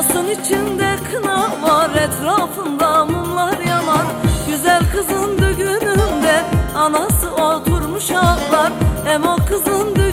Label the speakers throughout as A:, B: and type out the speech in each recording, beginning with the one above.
A: Basın içinde kına var etrafında mumlar yanar. Güzel kızın düğününde anası oturmuş ağlar. Hem o kızın düğününde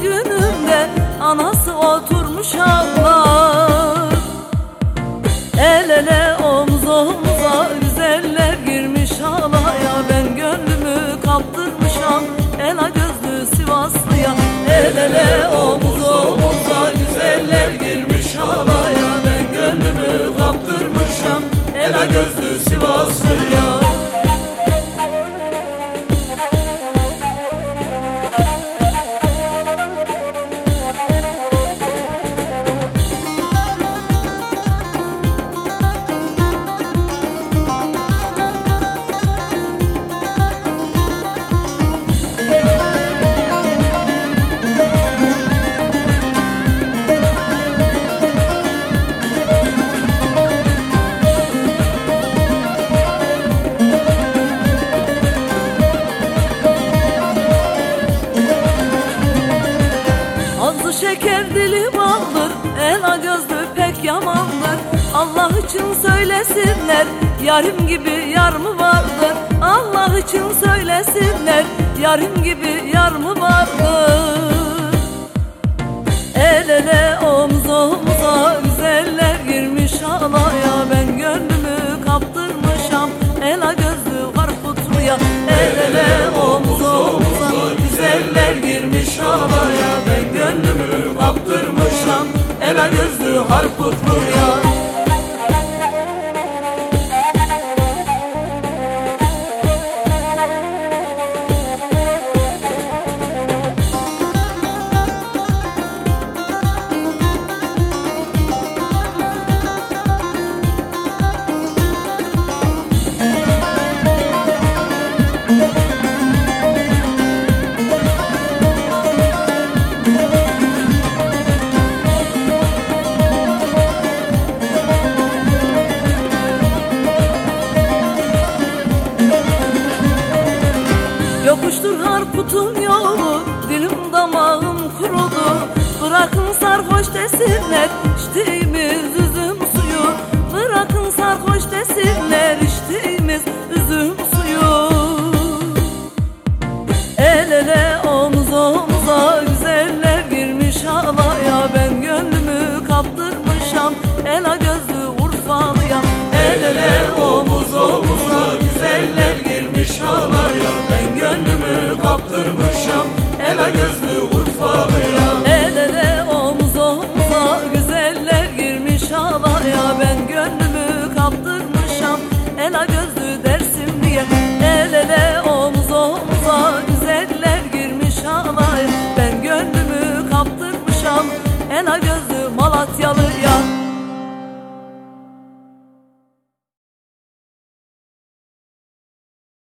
A: dili baldır Ela gözlü pek yamandır. Allah için söylesinler Yarim gibi yar mı vardır? Allah için söylesinler Yarim gibi yar mı vardır? El ele omuz omuza Güzeller girmiş alaya. Ben gönlümü kaptırmışam Ela gözlü harputluya El ele Gözlü harputluya Sarhoştur harputum yolu Dilim damağım kurudu. Bırakın sarhoş desinler İçtiğimiz üzüm suyu. Bırakın sarhoş desinler İçtiğimiz üzüm suyu. El ele omuz omuza Güzeller girmiş havaya Ben gönlümü kaptırmışam Ela gözlü Çavaya ben gönlüm